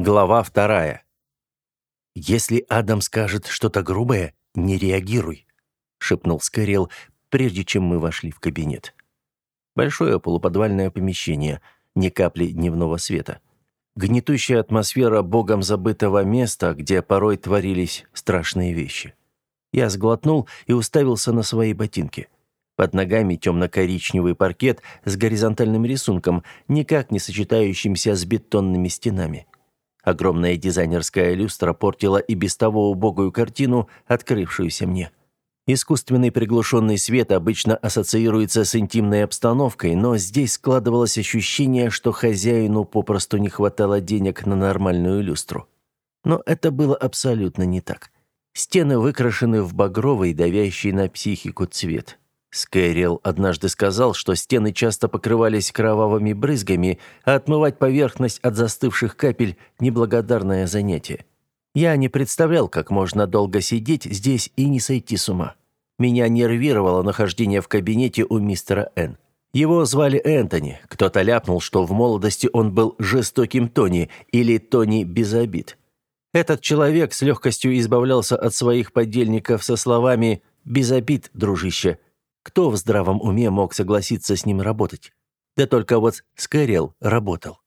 Глава вторая. «Если Адам скажет что-то грубое, не реагируй», — шепнул Скэрилл, прежде чем мы вошли в кабинет. Большое полуподвальное помещение, ни капли дневного света. Гнетущая атмосфера богом забытого места, где порой творились страшные вещи. Я сглотнул и уставился на свои ботинки. Под ногами темно-коричневый паркет с горизонтальным рисунком, никак не сочетающимся с бетонными стенами. Огромная дизайнерская люстра портила и без того убогую картину, открывшуюся мне. Искусственный приглушенный свет обычно ассоциируется с интимной обстановкой, но здесь складывалось ощущение, что хозяину попросту не хватало денег на нормальную люстру. Но это было абсолютно не так. Стены выкрашены в багровый, давящий на психику цвет. Скэрилл однажды сказал, что стены часто покрывались кровавыми брызгами, а отмывать поверхность от застывших капель – неблагодарное занятие. Я не представлял, как можно долго сидеть здесь и не сойти с ума. Меня нервировало нахождение в кабинете у мистера Н. Его звали Энтони. Кто-то ляпнул, что в молодости он был жестоким Тони или Тони без обид. Этот человек с легкостью избавлялся от своих подельников со словами «без обид, дружище», кто в здравом уме мог согласиться с ним работать? Да только вот Скэрилл работал.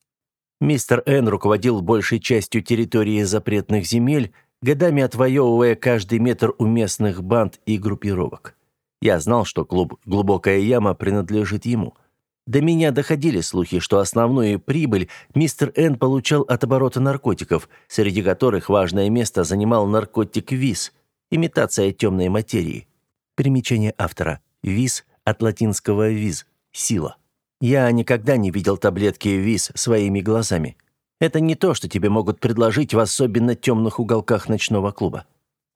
Мистер Н руководил большей частью территории запретных земель, годами отвоевывая каждый метр у местных банд и группировок. Я знал, что клуб «Глубокая яма» принадлежит ему. До меня доходили слухи, что основную прибыль мистер Н получал от оборота наркотиков, среди которых важное место занимал наркотик ВИС, имитация темной материи. Примечание автора – Виз от латинского виз – сила. Я никогда не видел таблетки виз своими глазами. Это не то, что тебе могут предложить в особенно темных уголках ночного клуба.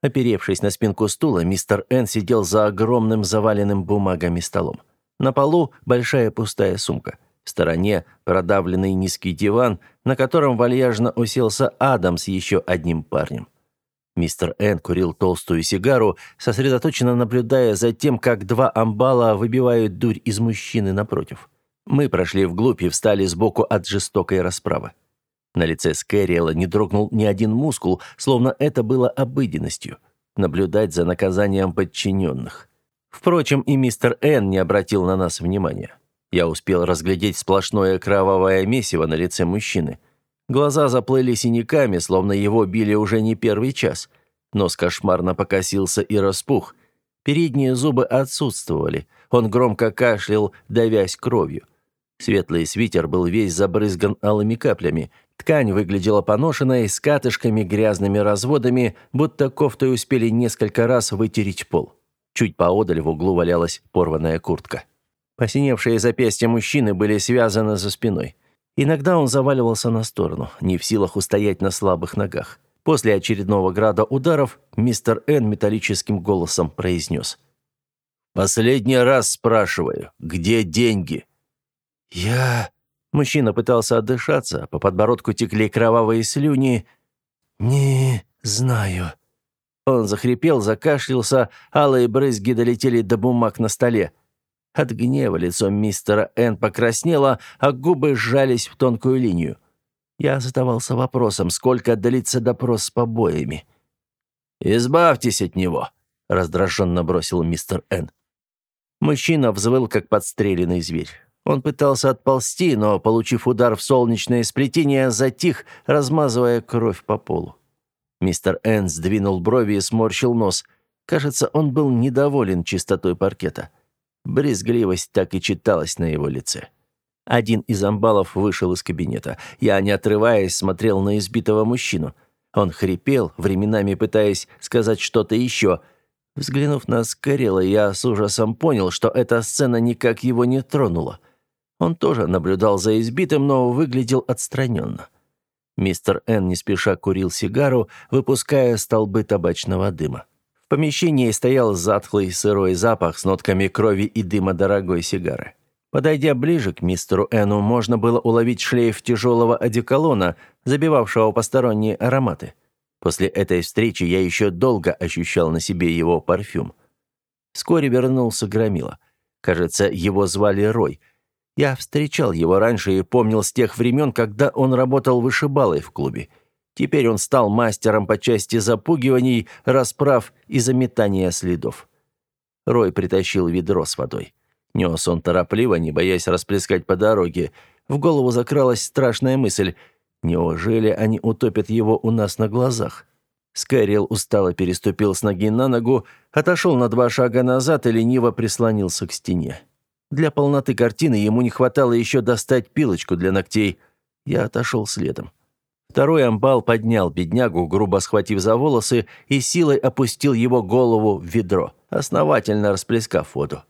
Оперевшись на спинку стула, мистер Н сидел за огромным заваленным бумагами столом. На полу большая пустая сумка. В стороне продавленный низкий диван, на котором вальяжно уселся Адам с еще одним парнем. Мистер Н курил толстую сигару, сосредоточенно наблюдая за тем, как два амбала выбивают дурь из мужчины напротив. Мы прошли вглубь и встали сбоку от жестокой расправы. На лице Скэриэла не дрогнул ни один мускул, словно это было обыденностью – наблюдать за наказанием подчиненных. Впрочем, и мистер Н не обратил на нас внимания. Я успел разглядеть сплошное кровавое месиво на лице мужчины – Глаза заплыли синяками, словно его били уже не первый час. Нос кошмарно покосился и распух. Передние зубы отсутствовали. Он громко кашлял, давясь кровью. Светлый свитер был весь забрызган алыми каплями. Ткань выглядела поношенной, с катышками, грязными разводами, будто кофтой успели несколько раз вытереть пол. Чуть поодаль в углу валялась порванная куртка. Посиневшие запястья мужчины были связаны за спиной. Иногда он заваливался на сторону, не в силах устоять на слабых ногах. После очередного града ударов мистер Н металлическим голосом произнес. «Последний раз спрашиваю, где деньги?» «Я...» Мужчина пытался отдышаться, по подбородку текли кровавые слюни. «Не знаю». Он захрипел, закашлялся, алые брызги долетели до бумаг на столе. От гнева лицо мистера Н покраснело, а губы сжались в тонкую линию. Я задавался вопросом, сколько длится допрос с побоями. «Избавьтесь от него», — раздраженно бросил мистер Н. Мужчина взвыл, как подстреленный зверь. Он пытался отползти, но, получив удар в солнечное сплетение, затих, размазывая кровь по полу. Мистер Н сдвинул брови и сморщил нос. Кажется, он был недоволен чистотой паркета. Брезгливость так и читалась на его лице. Один из амбалов вышел из кабинета. Я, не отрываясь, смотрел на избитого мужчину. Он хрипел, временами пытаясь сказать что-то еще. Взглянув на Скорела, я с ужасом понял, что эта сцена никак его не тронула. Он тоже наблюдал за избитым, но выглядел отстраненно. Мистер Н не спеша курил сигару, выпуская столбы табачного дыма. В помещении стоял затхлый сырой запах с нотками крови и дыма дорогой сигары. Подойдя ближе к мистеру Эну, можно было уловить шлейф тяжелого одеколона, забивавшего посторонние ароматы. После этой встречи я еще долго ощущал на себе его парфюм. Вскоре вернулся Громила. Кажется, его звали Рой. Я встречал его раньше и помнил с тех времен, когда он работал вышибалой в клубе. Теперь он стал мастером по части запугиваний, расправ и заметания следов. Рой притащил ведро с водой. Нес он торопливо, не боясь расплескать по дороге. В голову закралась страшная мысль. Неужели они утопят его у нас на глазах? Скайрил устало переступил с ноги на ногу, отошел на два шага назад и лениво прислонился к стене. Для полноты картины ему не хватало еще достать пилочку для ногтей. Я отошел следом. Второй амбал поднял беднягу, грубо схватив за волосы, и силой опустил его голову в ведро, основательно расплескав воду.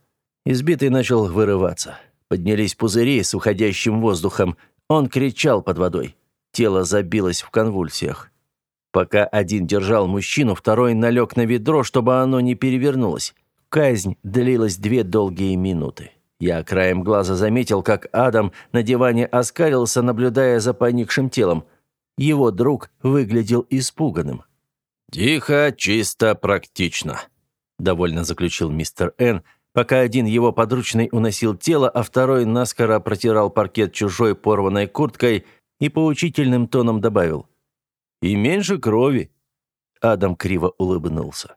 Избитый начал вырываться. Поднялись пузыри с уходящим воздухом. Он кричал под водой. Тело забилось в конвульсиях. Пока один держал мужчину, второй налег на ведро, чтобы оно не перевернулось. Казнь длилась две долгие минуты. Я краем глаза заметил, как Адам на диване оскалился, наблюдая за поникшим телом – его друг выглядел испуганным. «Тихо, чисто, практично», — довольно заключил мистер Н, пока один его подручный уносил тело, а второй наскоро протирал паркет чужой порванной курткой и поучительным тоном добавил. «И меньше крови». Адам криво улыбнулся.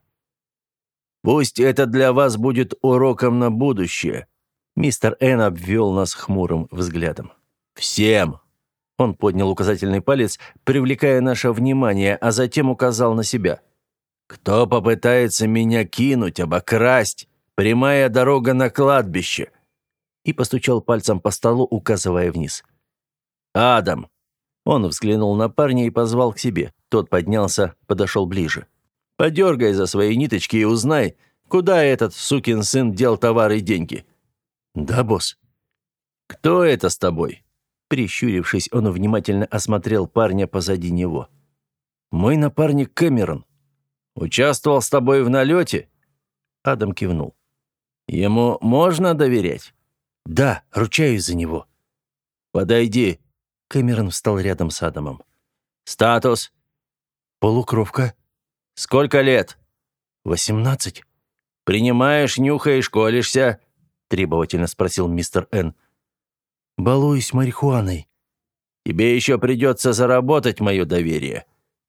«Пусть это для вас будет уроком на будущее», — мистер Н обвел нас хмурым взглядом. «Всем!» Он поднял указательный палец, привлекая наше внимание, а затем указал на себя. «Кто попытается меня кинуть, обокрасть? Прямая дорога на кладбище!» И постучал пальцем по столу, указывая вниз. «Адам!» Он взглянул на парня и позвал к себе. Тот поднялся, подошел ближе. «Подергай за свои ниточки и узнай, куда этот сукин сын дел товары и деньги». «Да, босс». «Кто это с тобой?» Прищурившись, он внимательно осмотрел парня позади него. «Мой напарник Кэмерон. Участвовал с тобой в налете?» Адам кивнул. «Ему можно доверять?» «Да, ручаюсь за него». «Подойди». Кэмерон встал рядом с Адамом. «Статус?» «Полукровка». «Сколько лет?» «Восемнадцать». «Принимаешь, нюхаешь, колешься?» требовательно спросил мистер Н. Балуюсь марихуаной. Тебе еще придется заработать мое доверие.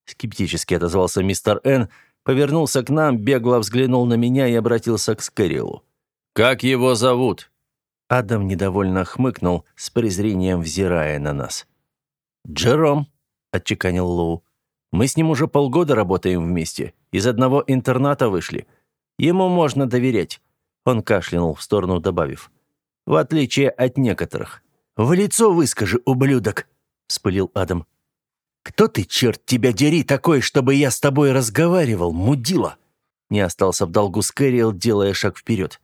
Скептически отозвался мистер Н, повернулся к нам, бегло взглянул на меня и обратился к Скэрилу. «Как его зовут?» Адам недовольно хмыкнул, с презрением взирая на нас. «Джером», — отчеканил Лоу. «Мы с ним уже полгода работаем вместе. Из одного интерната вышли. Ему можно доверять». Он кашлянул в сторону, добавив. «В отличие от некоторых». «В лицо выскажи, ублюдок!» — вспылил Адам. «Кто ты, черт тебя дери, такой, чтобы я с тобой разговаривал, мудила?» Не остался в долгу Скэриэл, делая шаг вперед.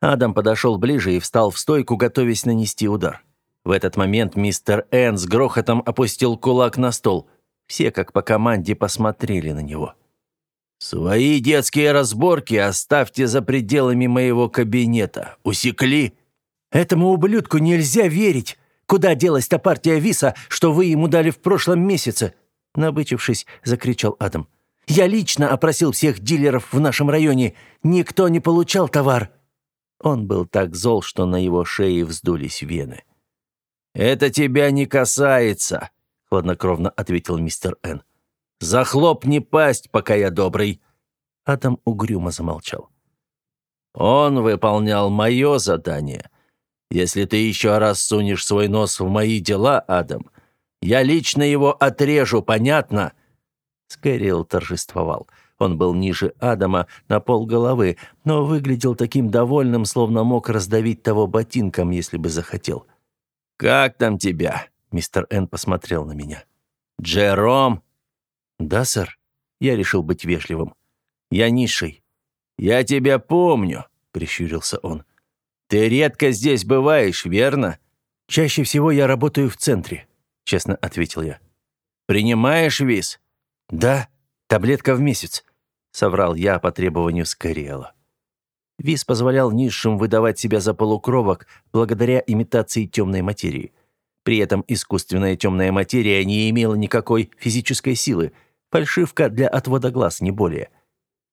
Адам подошел ближе и встал в стойку, готовясь нанести удар. В этот момент мистер Энн с грохотом опустил кулак на стол. Все, как по команде, посмотрели на него. «Свои детские разборки оставьте за пределами моего кабинета. Усекли?» Этому ублюдку нельзя верить. Куда делась та партия виса, что вы ему дали в прошлом месяце?» Набычившись, закричал Адам. «Я лично опросил всех дилеров в нашем районе. Никто не получал товар». Он был так зол, что на его шее вздулись вены. «Это тебя не касается», — хладнокровно ответил мистер Н. «Захлопни пасть, пока я добрый». Адам угрюмо замолчал. «Он выполнял мое задание, если ты еще раз сунешь свой нос в мои дела, Адам, я лично его отрежу, понятно?» Скэрилл торжествовал. Он был ниже Адама на полголовы, но выглядел таким довольным, словно мог раздавить того ботинком, если бы захотел. «Как там тебя?» — мистер Н посмотрел на меня. «Джером?» «Да, сэр». Я решил быть вежливым. «Я низший». «Я тебя помню», — прищурился он. «Ты редко здесь бываешь, верно?» «Чаще всего я работаю в центре», — честно ответил я. «Принимаешь виз?» «Да, таблетка в месяц», — соврал я по требованию Скориэла. Виз позволял низшим выдавать себя за полукровок благодаря имитации темной материи. При этом искусственная темная материя не имела никакой физической силы, фальшивка для отвода глаз, не более.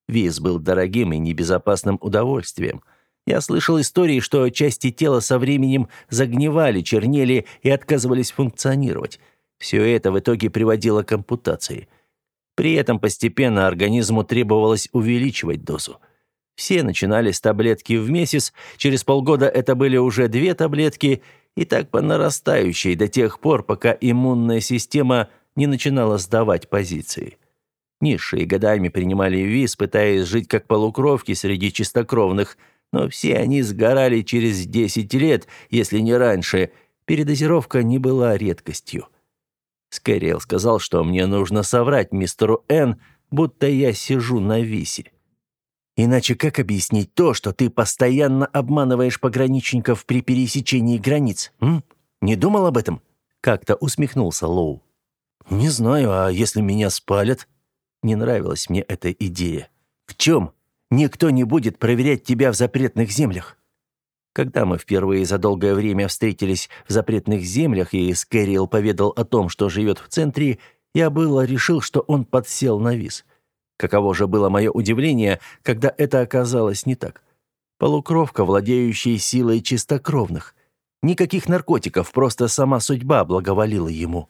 Виз был дорогим и небезопасным удовольствием — я слышал истории, что части тела со временем загнивали, чернели и отказывались функционировать. Все это в итоге приводило к ампутации. При этом постепенно организму требовалось увеличивать дозу. Все начинали с таблетки в месяц, через полгода это были уже две таблетки, и так по нарастающей до тех пор, пока иммунная система не начинала сдавать позиции. Низшие годами принимали виз, пытаясь жить как полукровки среди чистокровных, но все они сгорали через 10 лет, если не раньше. Передозировка не была редкостью. Скэриэл сказал, что мне нужно соврать мистеру Н, будто я сижу на висе. Иначе как объяснить то, что ты постоянно обманываешь пограничников при пересечении границ? М? Не думал об этом? Как-то усмехнулся Лоу. Не знаю, а если меня спалят? Не нравилась мне эта идея. В чем? Никто не будет проверять тебя в запретных землях. Когда мы впервые за долгое время встретились в запретных землях, и Скэриэл поведал о том, что живет в центре, я было решил, что он подсел на виз. Каково же было мое удивление, когда это оказалось не так. Полукровка, владеющая силой чистокровных. Никаких наркотиков, просто сама судьба благоволила ему.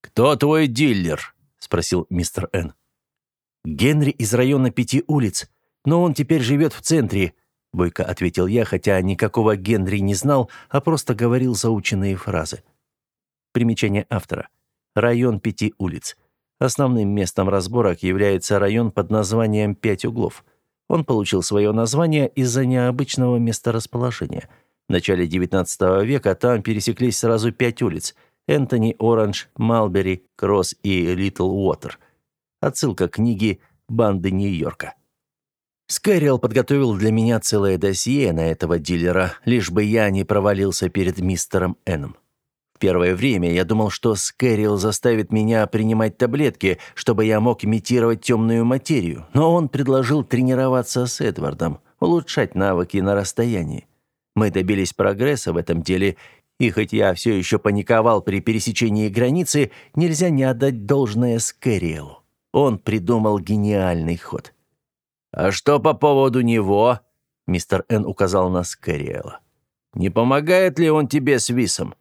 «Кто твой дилер?» — спросил мистер Н. «Генри из района Пяти улиц, но он теперь живет в центре», — бойко ответил я, хотя никакого Генри не знал, а просто говорил заученные фразы. Примечание автора. Район Пяти улиц. Основным местом разборок является район под названием «Пять углов». Он получил свое название из-за необычного месторасположения. В начале XIX века там пересеклись сразу пять улиц – Энтони, Оранж, Малбери, Кросс и Литл Уотер. Отсылка к книге «Банды Нью-Йорка». Скайрилл подготовил для меня целое досье на этого дилера, лишь бы я не провалился перед мистером Эном. Первое время я думал, что Скэрилл заставит меня принимать таблетки, чтобы я мог имитировать темную материю, но он предложил тренироваться с Эдвардом, улучшать навыки на расстоянии. Мы добились прогресса в этом деле, и хоть я все еще паниковал при пересечении границы, нельзя не отдать должное Скэриллу. Он придумал гениальный ход. «А что по поводу него?» Мистер Н указал на Скэриэла. «Не помогает ли он тебе с Висом?»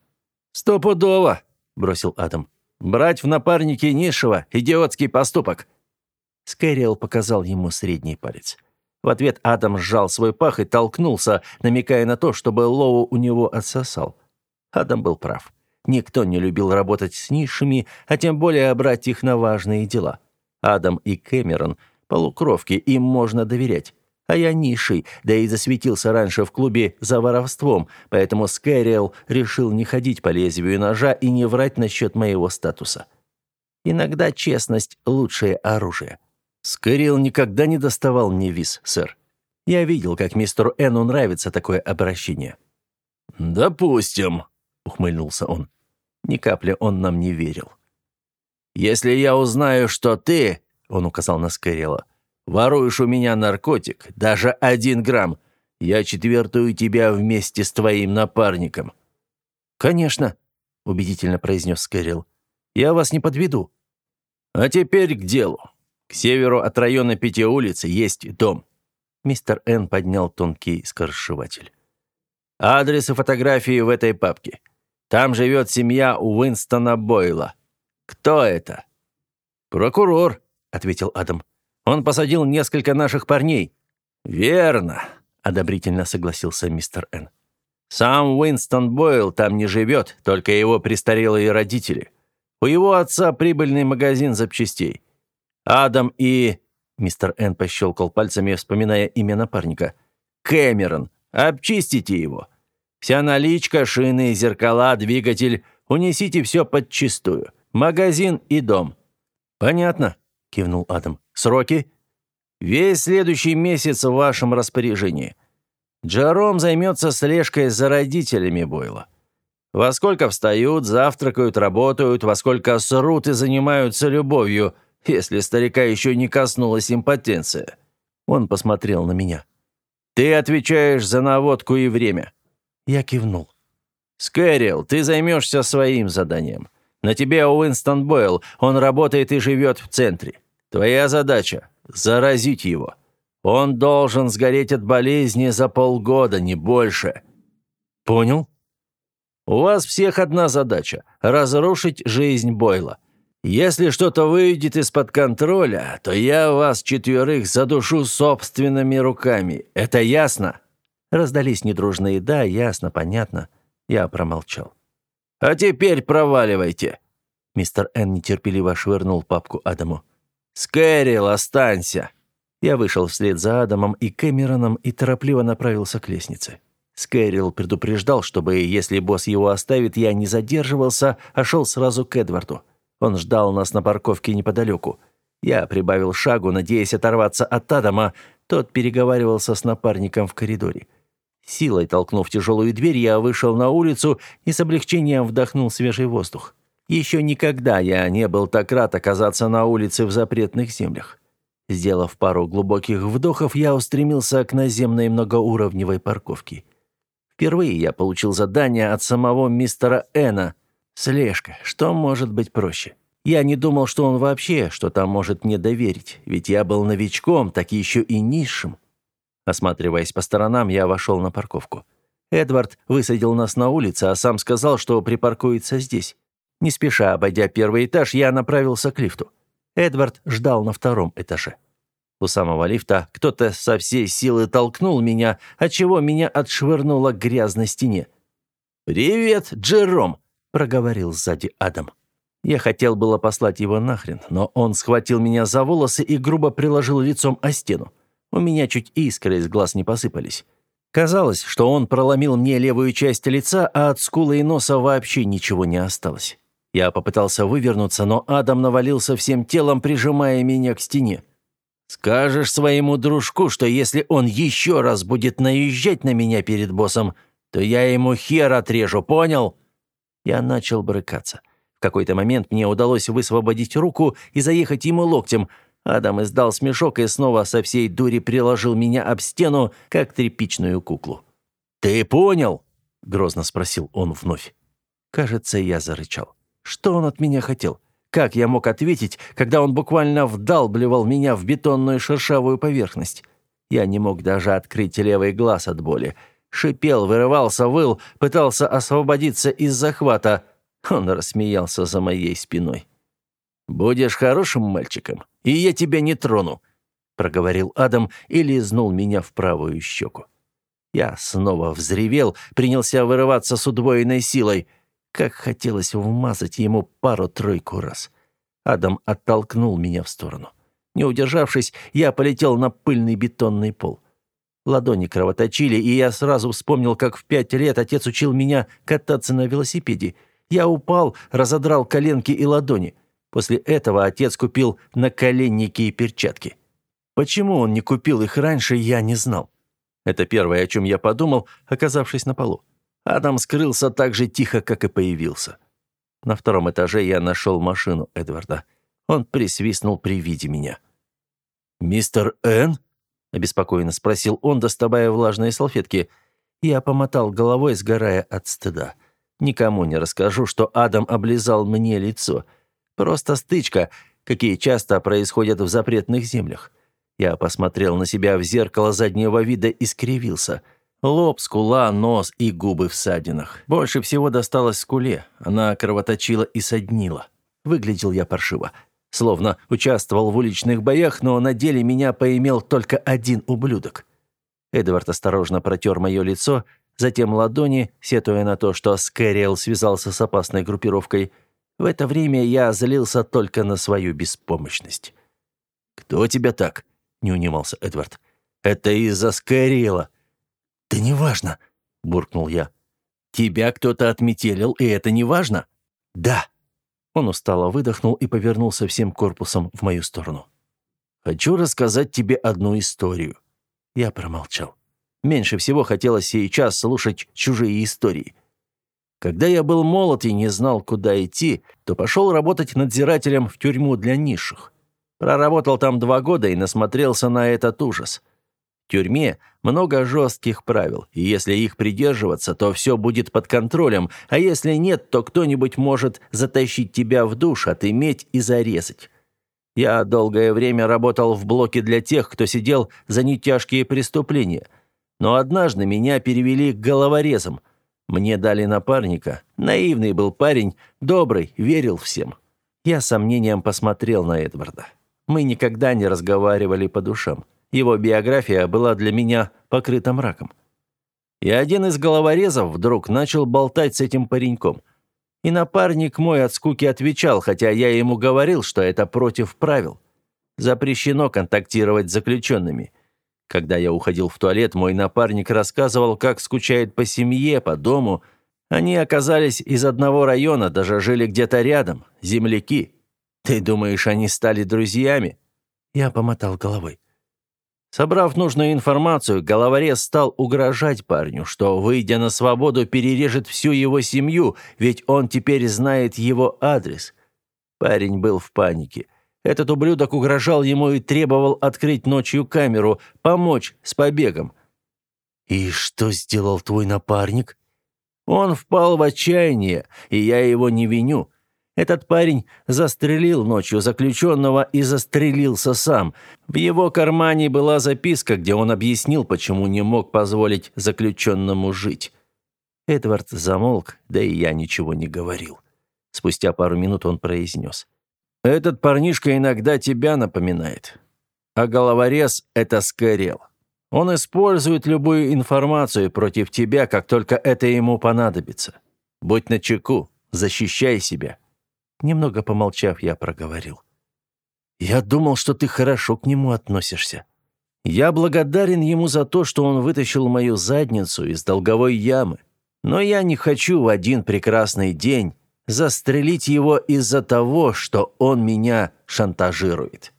«Стопудово», — бросил Адам. «Брать в напарники низшего — идиотский поступок». Скэриэл показал ему средний палец. В ответ Адам сжал свой пах и толкнулся, намекая на то, чтобы Лоу у него отсосал. Адам был прав. Никто не любил работать с низшими, а тем более брать их на важные дела. Адам и Кэмерон — полукровки, им можно доверять а я низший, да и засветился раньше в клубе за воровством, поэтому Скайриэл решил не ходить по лезвию ножа и не врать насчет моего статуса. Иногда честность – лучшее оружие. Скайриэл никогда не доставал мне виз, сэр. Я видел, как мистеру Эну нравится такое обращение. «Допустим», — ухмыльнулся он. Ни капли он нам не верил. «Если я узнаю, что ты...» — он указал на Скайрела — Воруешь у меня наркотик, даже один грамм. Я четвертую тебя вместе с твоим напарником». «Конечно», — убедительно произнес Скэрилл. «Я вас не подведу». «А теперь к делу. К северу от района Пяти улиц есть дом». Мистер Н поднял тонкий скоршеватель. «Адрес и фотографии в этой папке. Там живет семья Уинстона Бойла. Кто это?» «Прокурор», — ответил Адам. Он посадил несколько наших парней». «Верно», — одобрительно согласился мистер Н. «Сам Уинстон Бойл там не живет, только его престарелые родители. У его отца прибыльный магазин запчастей. Адам и...» Мистер Н пощелкал пальцами, вспоминая имя напарника. «Кэмерон. Обчистите его. Вся наличка, шины, зеркала, двигатель. Унесите все подчистую. Магазин и дом». «Понятно», — кивнул Адам. «Сроки?» «Весь следующий месяц в вашем распоряжении. Джером займется слежкой за родителями Бойла. Во сколько встают, завтракают, работают, во сколько срут и занимаются любовью, если старика еще не коснулась импотенция». Он посмотрел на меня. «Ты отвечаешь за наводку и время». Я кивнул. «Скэрилл, ты займешься своим заданием. На тебе Уинстон Бойл, он работает и живет в центре. Твоя задача – заразить его. Он должен сгореть от болезни за полгода, не больше». «Понял». У вас всех одна задача – разрушить жизнь Бойла. Если что-то выйдет из-под контроля, то я вас четверых задушу собственными руками. Это ясно?» Раздались недружные «да», ясно, понятно. Я промолчал. «А теперь проваливайте!» Мистер Н нетерпеливо швырнул папку Адаму. «Скэрилл, останься!» Я вышел вслед за Адамом и Кэмероном и торопливо направился к лестнице. Скэрилл предупреждал, чтобы, если босс его оставит, я не задерживался, а шел сразу к Эдварду. Он ждал нас на парковке неподалеку. Я прибавил шагу, надеясь оторваться от Адама. Тот переговаривался с напарником в коридоре. Силой толкнув тяжелую дверь, я вышел на улицу и с облегчением вдохнул свежий воздух. Еще никогда я не был так рад оказаться на улице в запретных землях. Сделав пару глубоких вдохов, я устремился к наземной многоуровневой парковке. Впервые я получил задание от самого мистера Эна. Слежка. Что может быть проще? Я не думал, что он вообще что-то может мне доверить, ведь я был новичком, так еще и низшим. Осматриваясь по сторонам, я вошел на парковку. Эдвард высадил нас на улице, а сам сказал, что припаркуется здесь. Не спеша обойдя первый этаж, я направился к лифту. Эдвард ждал на втором этаже. У самого лифта кто-то со всей силы толкнул меня, отчего меня отшвырнуло к грязной стене. «Привет, Джером!» — проговорил сзади Адам. Я хотел было послать его нахрен, но он схватил меня за волосы и грубо приложил лицом о стену. У меня чуть искры из глаз не посыпались. Казалось, что он проломил мне левую часть лица, а от скулы и носа вообще ничего не осталось. Я попытался вывернуться, но Адам навалился всем телом, прижимая меня к стене. Скажешь своему дружку, что если он еще раз будет наезжать на меня перед боссом, то я ему хер отрежу, понял?» Я начал брыкаться. В какой-то момент мне удалось высвободить руку и заехать ему локтем. Адам издал смешок и снова со всей дури приложил меня об стену, как тряпичную куклу. «Ты понял?» — грозно спросил он вновь. Кажется, я зарычал. Что он от меня хотел? Как я мог ответить, когда он буквально вдалбливал меня в бетонную шершавую поверхность? Я не мог даже открыть левый глаз от боли. Шипел, вырывался, выл, пытался освободиться из захвата. Он рассмеялся за моей спиной. «Будешь хорошим мальчиком, и я тебя не трону», — проговорил Адам и лизнул меня в правую щеку. Я снова взревел, принялся вырываться с удвоенной силой — как хотелось вмазать ему пару-тройку раз. Адам оттолкнул меня в сторону. Не удержавшись, я полетел на пыльный бетонный пол. Ладони кровоточили, и я сразу вспомнил, как в пять лет отец учил меня кататься на велосипеде. Я упал, разодрал коленки и ладони. После этого отец купил наколенники и перчатки. Почему он не купил их раньше, я не знал. Это первое, о чем я подумал, оказавшись на полу. Адам скрылся так же тихо, как и появился. На втором этаже я нашел машину Эдварда. Он присвистнул при виде меня. «Мистер Н?» — обеспокоенно спросил он, доставая влажные салфетки. Я помотал головой, сгорая от стыда. Никому не расскажу, что Адам облизал мне лицо. Просто стычка, какие часто происходят в запретных землях. Я посмотрел на себя в зеркало заднего вида и скривился — Лоб, скула, нос и губы в ссадинах. Больше всего досталось скуле. Она кровоточила и соднила. Выглядел я паршиво. Словно участвовал в уличных боях, но на деле меня поимел только один ублюдок. Эдвард осторожно протер мое лицо, затем ладони, сетуя на то, что Скэриэл связался с опасной группировкой. В это время я злился только на свою беспомощность. «Кто тебя так?» — не унимался Эдвард. «Это из-за Скэриэла». «Да неважно», — буркнул я. «Тебя кто-то отметелил, и это неважно?» «Да». Он устало выдохнул и повернулся всем корпусом в мою сторону. «Хочу рассказать тебе одну историю». Я промолчал. Меньше всего хотелось сейчас слушать чужие истории. Когда я был молод и не знал, куда идти, то пошел работать надзирателем в тюрьму для низших. Проработал там два года и насмотрелся на этот ужас. В тюрьме много жестких правил, и если их придерживаться, то все будет под контролем, а если нет, то кто-нибудь может затащить тебя в душ, отыметь и зарезать. Я долгое время работал в блоке для тех, кто сидел за нетяжкие преступления. Но однажды меня перевели к головорезам. Мне дали напарника. Наивный был парень, добрый, верил всем. Я с сомнением посмотрел на Эдварда. Мы никогда не разговаривали по душам. Его биография была для меня покрыта мраком. И один из головорезов вдруг начал болтать с этим пареньком. И напарник мой от скуки отвечал, хотя я ему говорил, что это против правил. Запрещено контактировать с заключенными. Когда я уходил в туалет, мой напарник рассказывал, как скучает по семье, по дому. Они оказались из одного района, даже жили где-то рядом, земляки. Ты думаешь, они стали друзьями?» Я помотал головой. Собрав нужную информацию, головорез стал угрожать парню, что, выйдя на свободу, перережет всю его семью, ведь он теперь знает его адрес. Парень был в панике. Этот ублюдок угрожал ему и требовал открыть ночью камеру, помочь с побегом. «И что сделал твой напарник?» Он впал в отчаяние, и я его не виню. Этот парень застрелил ночью заключенного и застрелился сам. В его кармане была записка, где он объяснил, почему не мог позволить заключенному жить. Эдвард замолк, да и я ничего не говорил. Спустя пару минут он произнес. «Этот парнишка иногда тебя напоминает. А головорез — это Скорел. Он использует любую информацию против тебя, как только это ему понадобится. Будь начеку, защищай себя». Немного помолчав, я проговорил. «Я думал, что ты хорошо к нему относишься. Я благодарен ему за то, что он вытащил мою задницу из долговой ямы. Но я не хочу в один прекрасный день застрелить его из-за того, что он меня шантажирует».